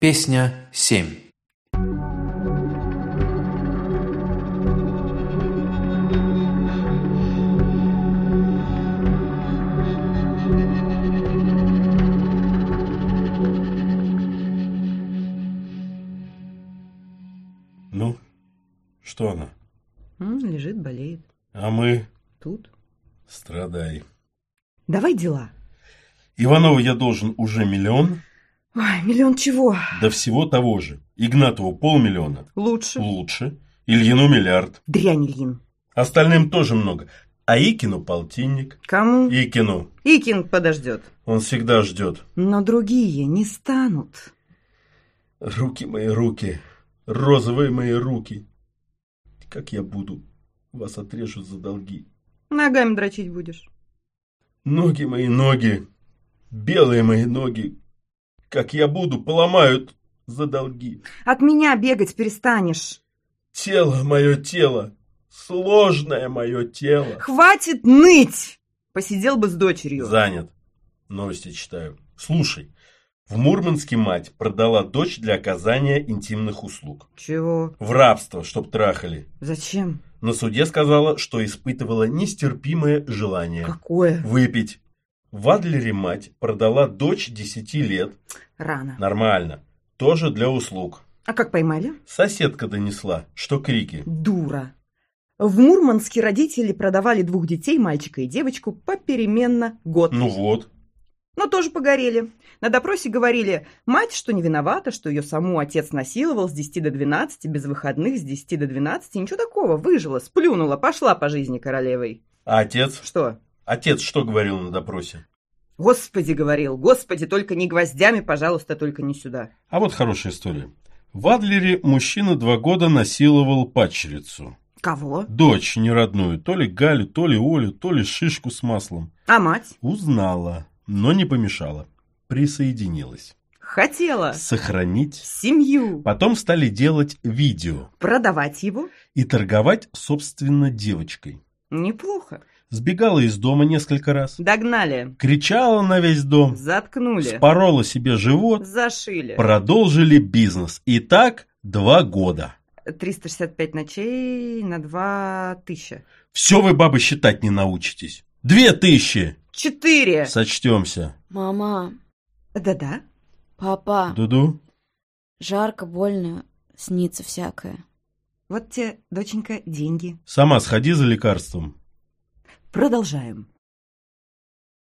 Песня 7 Ну, что она? Лежит, болеет. А мы Тут. страдай. Давай дела. Иванову я должен уже миллион, Ой, миллион чего? до всего того же. Игнатову полмиллиона. Лучше. Лучше. Ильину миллиард. Дрянь, Ильин. Остальным тоже много. А Икину полтинник. Кому? Икину. Икин подождет. Он всегда ждет. Но другие не станут. Руки мои, руки. Розовые мои руки. Как я буду? Вас отрежут за долги. Ногами дрочить будешь. Ноги мои, ноги. Белые мои ноги. Как я буду, поломают за долги. От меня бегать перестанешь. Тело мое тело. Сложное мое тело. Хватит ныть! Посидел бы с дочерью. Занят. Новости читаю. Слушай. В Мурманске мать продала дочь для оказания интимных услуг. Чего? В рабство, чтоб трахали. Зачем? На суде сказала, что испытывала нестерпимое желание Какое? выпить. В Адлере мать продала дочь 10 лет. Рано. Нормально. Тоже для услуг. А как поймали? Соседка донесла, что крики. Дура. В Мурманске родители продавали двух детей, мальчика и девочку, попеременно год. Ну вот. Но тоже погорели. На допросе говорили, мать, что не виновата, что ее саму отец насиловал с 10 до 12, без выходных с 10 до 12. Ничего такого, выжила, сплюнула, пошла по жизни королевой. А отец? Что? Отец что говорил на допросе? Господи, говорил, господи, только не гвоздями, пожалуйста, только не сюда. А вот хорошая история. В Адлере мужчина два года насиловал падчерицу. Кого? Дочь неродную, то ли Галю, то ли Олю, то ли шишку с маслом. А мать? Узнала, но не помешала. Присоединилась. Хотела. Сохранить. Семью. Потом стали делать видео Продавать его? и торговать, собственно, девочкой. Неплохо. Сбегала из дома несколько раз. Догнали. Кричала на весь дом. Заткнули. Спорола себе живот. Зашили. Продолжили бизнес. И так два года. 365 ночей на 2 тысячи. Все вы, бабы, считать не научитесь. Две тысячи! Четыре. Сочтемся. Мама, Да-да. папа, Дуду? жарко, больно, снится всякое. Вот те, доченька, деньги. Сама сходи за лекарством. Продолжаем.